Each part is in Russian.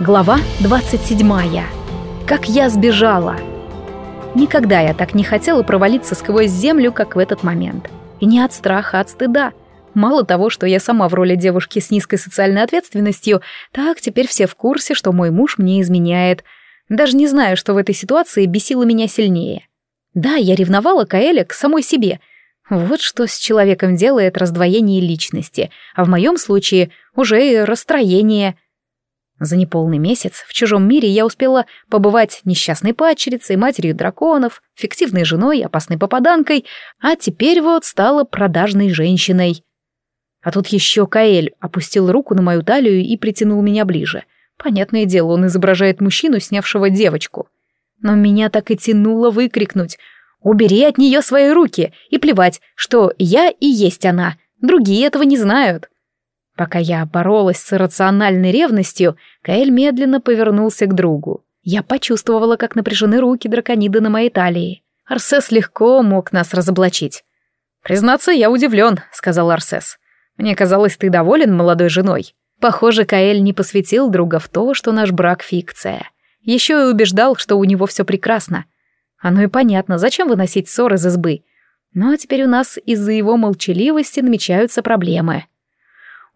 Глава 27. Как я сбежала. Никогда я так не хотела провалиться сквозь землю, как в этот момент. И не от страха, а от стыда. Мало того, что я сама в роли девушки с низкой социальной ответственностью, так теперь все в курсе, что мой муж мне изменяет. Даже не знаю, что в этой ситуации бесило меня сильнее. Да, я ревновала Каэля к самой себе. Вот что с человеком делает раздвоение личности, а в моем случае уже и расстроение – за неполный месяц в чужом мире я успела побывать несчастной падчерицей, матерью драконов, фиктивной женой, опасной попаданкой, а теперь вот стала продажной женщиной. А тут еще Каэль опустил руку на мою талию и притянул меня ближе. Понятное дело, он изображает мужчину, снявшего девочку. Но меня так и тянуло выкрикнуть «Убери от нее свои руки!» и плевать, что я и есть она. Другие этого не знают. Пока я боролась с иррациональной ревностью, Каэль медленно повернулся к другу. Я почувствовала, как напряжены руки драконида на моей талии. Арсес легко мог нас разоблачить. «Признаться, я удивлен», — сказал Арсес. «Мне казалось, ты доволен молодой женой». Похоже, Каэль не посвятил друга в то, что наш брак — фикция. Еще и убеждал, что у него все прекрасно. Оно и понятно, зачем выносить ссор из избы. Но теперь у нас из-за его молчаливости намечаются проблемы.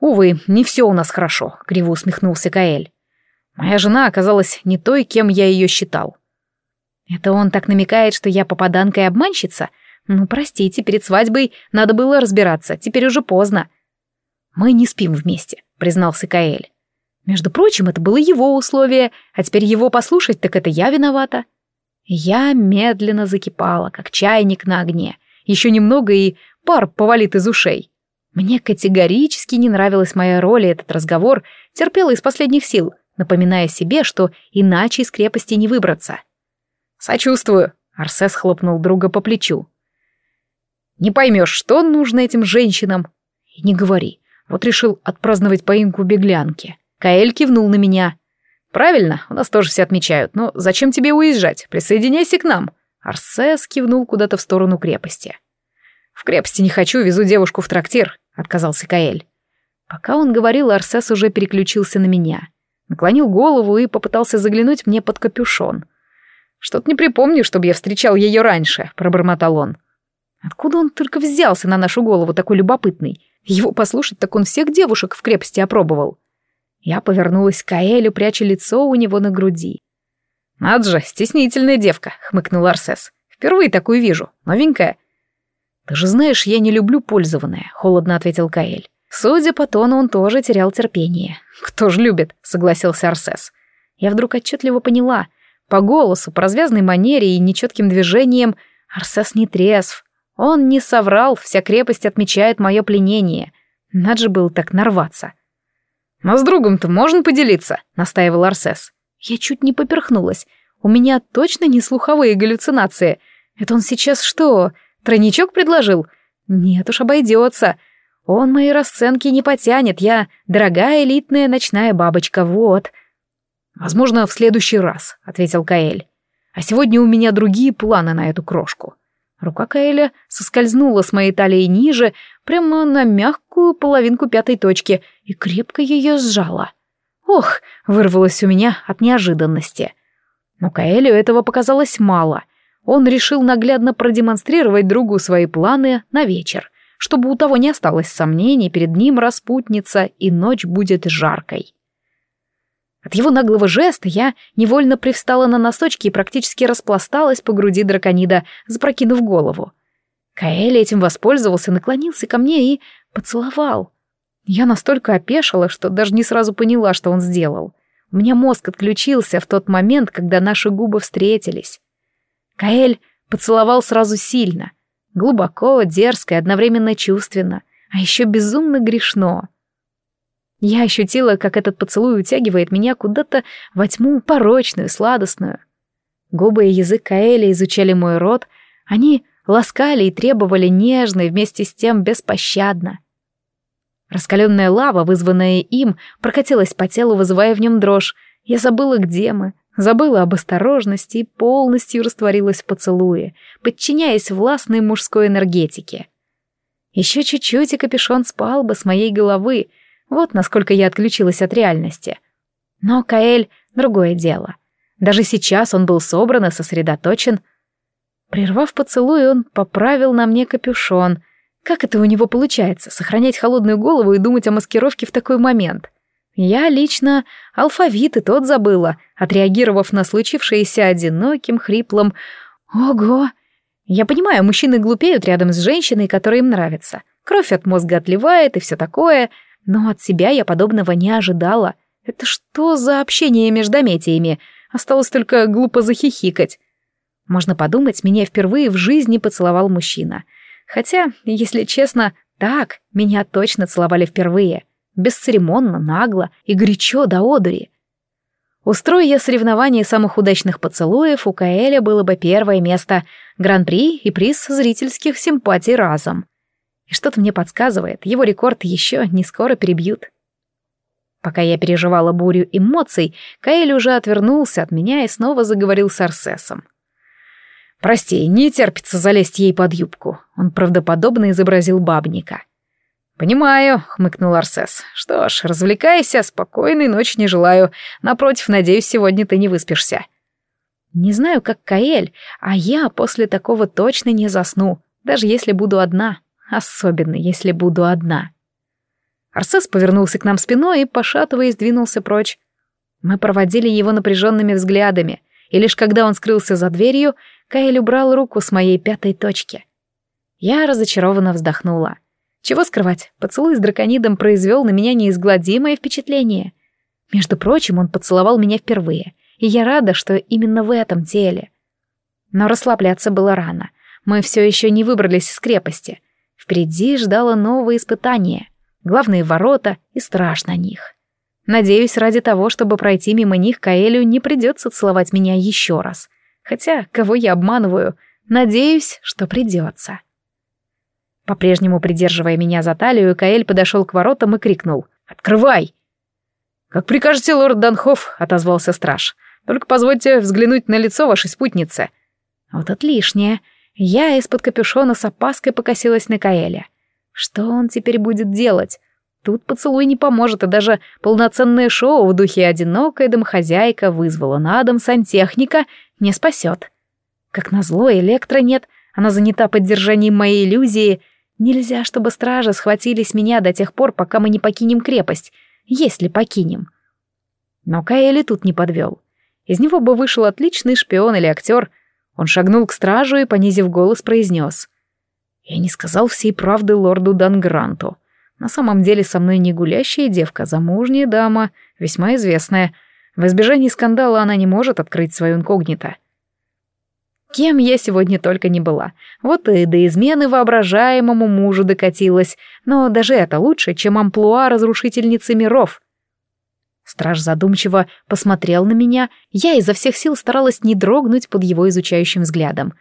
«Увы, не все у нас хорошо», — криво усмехнулся Каэль. «Моя жена оказалась не той, кем я ее считал». «Это он так намекает, что я попаданка и обманщица? Ну, простите, перед свадьбой надо было разбираться, теперь уже поздно». «Мы не спим вместе», — признался Каэль. «Между прочим, это было его условие, а теперь его послушать, так это я виновата». Я медленно закипала, как чайник на огне. Еще немного, и пар повалит из ушей. Мне категорически не нравилась моя роль, и этот разговор терпела из последних сил, напоминая себе, что иначе из крепости не выбраться. «Сочувствую», — Арсес хлопнул друга по плечу. «Не поймешь, что нужно этим женщинам?» «И не говори. Вот решил отпраздновать поимку беглянки». Каэль кивнул на меня. «Правильно, у нас тоже все отмечают, но зачем тебе уезжать? Присоединяйся к нам». Арсес кивнул куда-то в сторону крепости. «В крепости не хочу, везу девушку в трактир. — отказался Каэль. Пока он говорил, Арсес уже переключился на меня. Наклонил голову и попытался заглянуть мне под капюшон. «Что-то не припомню, чтобы я встречал ее раньше», — пробормотал он. «Откуда он только взялся на нашу голову такой любопытный? Его послушать, так он всех девушек в крепости опробовал». Я повернулась к Каэлю, пряча лицо у него на груди. «Надо же, стеснительная девка», — хмыкнул Арсес. «Впервые такую вижу. Новенькая. «Ты же знаешь, я не люблю пользованное», — холодно ответил Каэль. Судя по тону, он тоже терял терпение. «Кто ж любит?» — согласился Арсес. Я вдруг отчетливо поняла. По голосу, по развязной манере и нечетким движениям Арсес не трезв. Он не соврал, вся крепость отмечает мое пленение. Надо же было так нарваться. «Но с другом-то можно поделиться», — настаивал Арсес. Я чуть не поперхнулась. У меня точно не слуховые галлюцинации. Это он сейчас что, Тройничок предложил? Нет уж, обойдется. Он мои расценки не потянет, я дорогая элитная ночная бабочка, вот. Возможно, в следующий раз, ответил Каэль. А сегодня у меня другие планы на эту крошку. Рука Каэля соскользнула с моей талии ниже, прямо на мягкую половинку пятой точки, и крепко ее сжала. Ох, вырвалось у меня от неожиданности. Но Каэлю этого показалось мало — он решил наглядно продемонстрировать другу свои планы на вечер, чтобы у того не осталось сомнений, перед ним распутница, и ночь будет жаркой. От его наглого жеста я невольно привстала на носочки и практически распласталась по груди драконида, запрокинув голову. Каэль этим воспользовался, наклонился ко мне и поцеловал. Я настолько опешила, что даже не сразу поняла, что он сделал. У меня мозг отключился в тот момент, когда наши губы встретились. Каэль поцеловал сразу сильно, глубоко, дерзко и одновременно чувственно, а еще безумно грешно. Я ощутила, как этот поцелуй утягивает меня куда-то во тьму порочную, сладостную. Губы и язык Каэля изучали мой рот, они ласкали и требовали нежно и вместе с тем беспощадно. Раскаленная лава, вызванная им, прокатилась по телу, вызывая в нем дрожь. Я забыла, где мы, Забыла об осторожности и полностью растворилась в поцелуе, подчиняясь властной мужской энергетике. Еще чуть-чуть, и капюшон спал бы с моей головы, вот насколько я отключилась от реальности. Но Каэль — другое дело. Даже сейчас он был собран и сосредоточен. Прервав поцелуй, он поправил на мне капюшон. Как это у него получается, сохранять холодную голову и думать о маскировке в такой момент? Я лично алфавит и тот забыла, отреагировав на случившееся одиноким, хриплым «Ого!». Я понимаю, мужчины глупеют рядом с женщиной, которая им нравится. Кровь от мозга отливает и все такое, но от себя я подобного не ожидала. Это что за общение между метиями? Осталось только глупо захихикать. Можно подумать, меня впервые в жизни поцеловал мужчина. Хотя, если честно, так, меня точно целовали впервые. Бесцеремонно, нагло и горячо до одури. Устрою я соревнование самых удачных поцелуев, у Каэля было бы первое место, гран-при и приз зрительских симпатий разом. И что-то мне подсказывает, его рекорд еще не скоро перебьют. Пока я переживала бурю эмоций, Каэль уже отвернулся от меня и снова заговорил с Арсесом. «Прости, не терпится залезть ей под юбку», — он правдоподобно изобразил бабника. «Понимаю», — хмыкнул Арсес. «Что ж, развлекайся, спокойной ночи не желаю. Напротив, надеюсь, сегодня ты не выспишься». Не знаю, как Каэль, а я после такого точно не засну, даже если буду одна. Особенно, если буду одна. Арсес повернулся к нам спиной и, пошатываясь, двинулся прочь. Мы проводили его напряженными взглядами, и лишь когда он скрылся за дверью, Каэль убрал руку с моей пятой точки. Я разочарованно вздохнула. Чего скрывать, поцелуй с драконидом произвел на меня неизгладимое впечатление. Между прочим, он поцеловал меня впервые, и я рада, что именно в этом теле. Но расслабляться было рано. Мы все еще не выбрались из крепости. Впереди ждало новое испытание — главные ворота и страж на них. Надеюсь, ради того, чтобы пройти мимо них, Каэлю не придется целовать меня еще раз. Хотя, кого я обманываю, надеюсь, что придется. По-прежнему придерживая меня за талию, Каэль подошел к воротам и крикнул «Открывай!» «Как прикажете, лорд Данхоф», — отозвался страж. «Только позвольте взглянуть на лицо вашей спутницы». Вот это лишнее. Я из-под капюшона с опаской покосилась на Каэля. Что он теперь будет делать? Тут поцелуй не поможет, и даже полноценное шоу в духе «Одинокая домохозяйка» вызвала на дом сантехника не спасет. Как назло, электро нет, она занята поддержанием моей иллюзии. Нельзя, чтобы стражи схватились меня до тех пор, пока мы не покинем крепость, если покинем. Но Каэли тут не подвел. Из него бы вышел отличный шпион или актер. Он шагнул к стражу и, понизив голос, произнес. Я не сказал всей правды лорду Дангранту. На самом деле со мной не гулящая девка, замужняя дама, весьма известная. В избежании скандала она не может открыть свою инкогнито. Кем я сегодня только не была. Вот и до измены воображаемому мужу докатилась, но даже это лучше, чем амплуа разрушительницы миров. Страж задумчиво посмотрел на меня, я изо всех сил старалась не дрогнуть под его изучающим взглядом.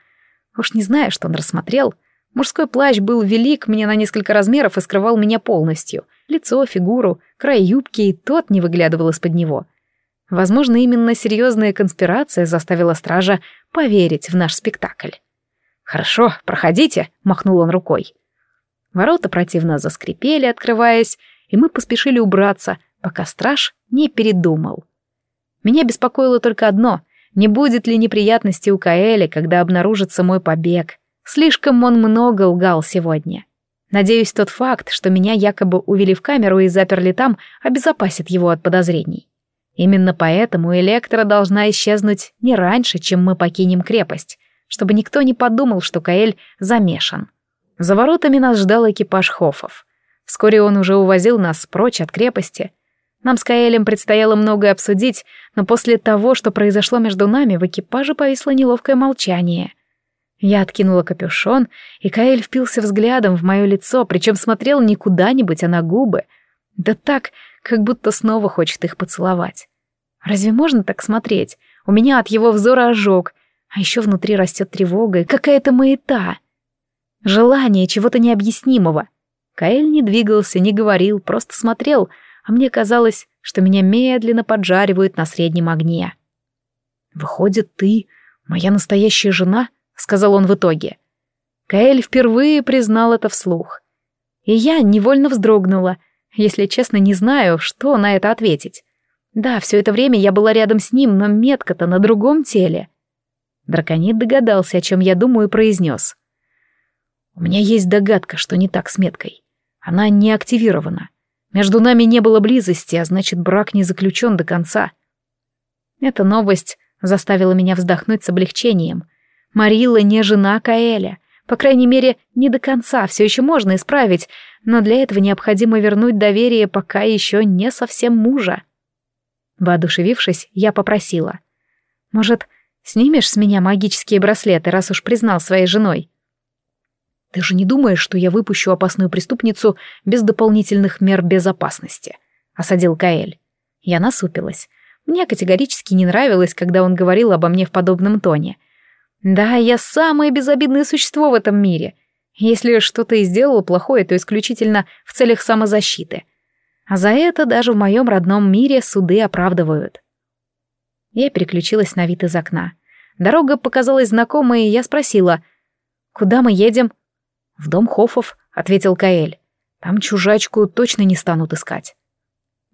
Уж не знаю, что он рассмотрел, Мужской плащ был велик мне на несколько размеров и скрывал меня полностью. Лицо, фигуру, край юбки и тот не выглядывал из-под него. Возможно, именно серьезная конспирация заставила стража поверить в наш спектакль. «Хорошо, проходите», — махнул он рукой. Ворота противно заскрипели, открываясь, и мы поспешили убраться, пока страж не передумал. Меня беспокоило только одно — не будет ли неприятности у Каэли, когда обнаружится мой побег — Слишком он много лгал сегодня. Надеюсь, тот факт, что меня якобы увели в камеру и заперли там, обезопасит его от подозрений. Именно поэтому Электра должна исчезнуть не раньше, чем мы покинем крепость, чтобы никто не подумал, что Каэль замешан. За воротами нас ждал экипаж Хофов. Вскоре он уже увозил нас прочь от крепости. Нам с Каэлем предстояло многое обсудить, но после того, что произошло между нами, в экипаже повисло неловкое молчание — я откинула капюшон, и Каэль впился взглядом в мое лицо, причем смотрел не куда-нибудь, а на губы. Да так, как будто снова хочет их поцеловать. Разве можно так смотреть? У меня от его взора ожог, а еще внутри растет тревога и какая-то маята. Желание чего-то необъяснимого. Каэль не двигался, не говорил, просто смотрел, а мне казалось, что меня медленно поджаривают на среднем огне. «Выходит, ты моя настоящая жена?» — сказал он в итоге. Каэль впервые признал это вслух. И я невольно вздрогнула, если честно, не знаю, что на это ответить. Да, все это время я была рядом с ним, но метка-то на другом теле. Драконит догадался, о чем я думаю, и произнес. «У меня есть догадка, что не так с меткой. Она не активирована. Между нами не было близости, а значит, брак не заключен до конца». Эта новость заставила меня вздохнуть с облегчением. Марила не жена Каэля. По крайней мере, не до конца, все еще можно исправить, но для этого необходимо вернуть доверие пока еще не совсем мужа. Воодушевившись, я попросила. «Может, снимешь с меня магические браслеты, раз уж признал своей женой?» «Ты же не думаешь, что я выпущу опасную преступницу без дополнительных мер безопасности?» — осадил Каэль. Я насупилась. Мне категорически не нравилось, когда он говорил обо мне в подобном тоне. «Да, я самое безобидное существо в этом мире. Если что-то и сделал плохое, то исключительно в целях самозащиты. А за это даже в моем родном мире суды оправдывают. Я переключилась на вид из окна. Дорога показалась знакомой, и я спросила, «Куда мы едем?» «В дом Хофов», — ответил Каэль. «Там чужачку точно не станут искать».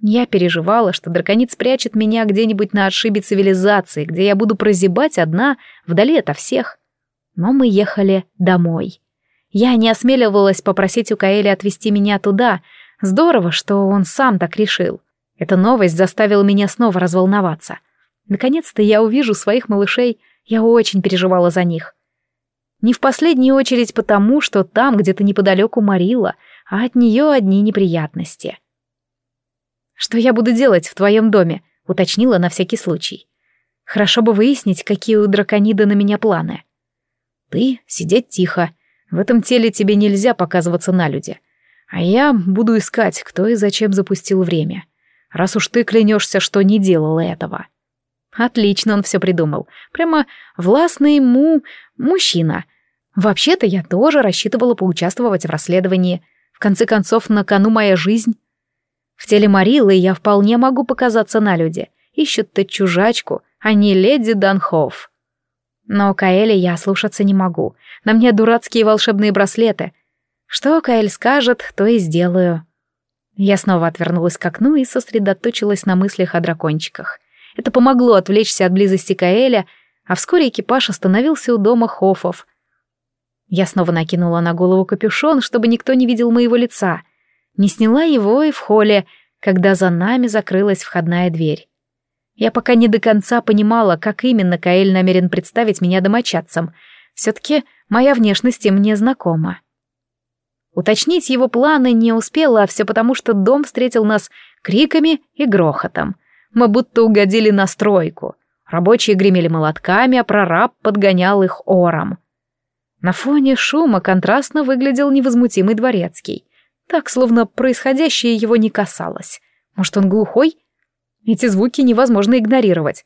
Я переживала, что драконит спрячет меня где-нибудь на отшибе цивилизации, где я буду прозябать одна, вдали ото всех. Но мы ехали домой. Я не осмеливалась попросить у Каэля отвезти меня туда, Здорово, что он сам так решил. Эта новость заставила меня снова разволноваться. Наконец-то я увижу своих малышей, я очень переживала за них. Не в последнюю очередь потому, что там где-то неподалеку Марила, а от нее одни неприятности. «Что я буду делать в твоем доме?» — уточнила на всякий случай. «Хорошо бы выяснить, какие у драконида на меня планы». «Ты сидеть тихо. В этом теле тебе нельзя показываться на люди. А я буду искать, кто и зачем запустил время. Раз уж ты клянешься, что не делал этого. Отлично он все придумал. Прямо властный ему мужчина. Вообще-то я тоже рассчитывала поучаствовать в расследовании. В конце концов, на кону моя жизнь. В теле Марилы я вполне могу показаться на люди. Ищут-то чужачку, а не леди Данхоф. Но Каэля я слушаться не могу. На мне дурацкие волшебные браслеты. Что Каэль скажет, то и сделаю. Я снова отвернулась к окну и сосредоточилась на мыслях о дракончиках. Это помогло отвлечься от близости Каэля, а вскоре экипаж остановился у дома Хофов. Я снова накинула на голову капюшон, чтобы никто не видел моего лица. Не сняла его и в холле, когда за нами закрылась входная дверь. Я пока не до конца понимала, как именно Каэль намерен представить меня домочадцам. Все-таки моя внешность им не знакома. Уточнить его планы не успела, а все потому, что дом встретил нас криками и грохотом. Мы будто угодили на стройку. Рабочие гремели молотками, а прораб подгонял их ором. На фоне шума контрастно выглядел невозмутимый дворецкий. Так, словно происходящее его не касалось. Может, он глухой? Эти звуки невозможно игнорировать.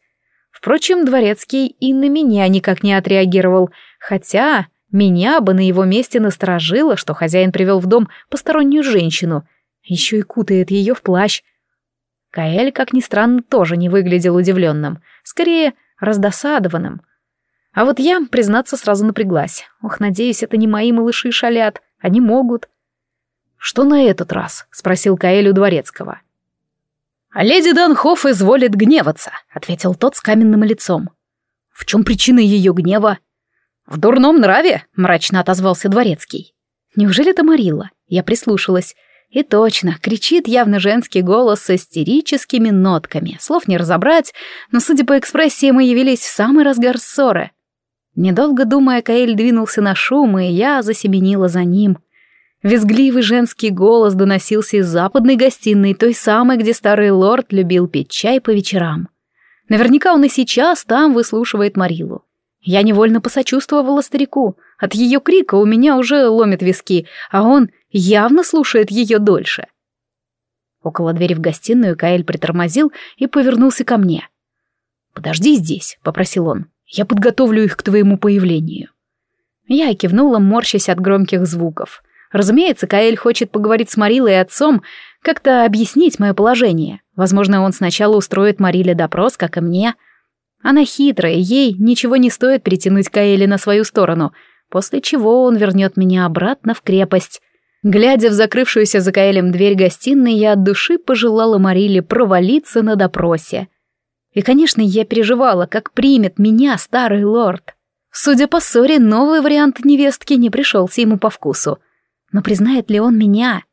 Впрочем, дворецкий и на меня никак не отреагировал, хотя меня бы на его месте насторожило, что хозяин привел в дом постороннюю женщину, еще и кутает ее в плащ. Каэль, как ни странно, тоже не выглядел удивленным, скорее раздосадованным. А вот я, признаться, сразу напряглась. Ох, надеюсь, это не мои малыши шалят, они могут. «Что на этот раз?» — спросил Каэль у дворецкого. «А леди Данхоф изволит гневаться», — ответил тот с каменным лицом. «В чем причина ее гнева?» «В дурном нраве?» — мрачно отозвался дворецкий. «Неужели это Марила?» Я прислушалась. И точно, кричит явно женский голос с истерическими нотками. Слов не разобрать, но, судя по экспрессии, мы явились в самый разгар ссоры. Недолго думая, Каэль двинулся на шум, и я засеменила за ним. Визгливый женский голос доносился из западной гостиной, той самой, где старый лорд любил пить чай по вечерам. Наверняка он и сейчас там выслушивает Марилу. Я невольно посочувствовала старику. От ее крика у меня уже ломит виски, а он явно слушает ее дольше. Около двери в гостиную Каэль притормозил и повернулся ко мне. «Подожди здесь», — попросил он. «Я подготовлю их к твоему появлению». Я кивнула, морщась от громких звуков. Разумеется, Каэль хочет поговорить с Марилой и отцом, как-то объяснить мое положение. Возможно, он сначала устроит Мариле допрос, как и мне, — она хитрая, ей ничего не стоит перетянуть Каэли на свою сторону, после чего он вернет меня обратно в крепость. Глядя в закрывшуюся за Каэлем дверь гостиной, я от души пожелала Мариле провалиться на допросе. И, конечно, я переживала, как примет меня старый лорд. Судя по ссоре, новый вариант невестки не пришелся ему по вкусу. Но признает ли он меня?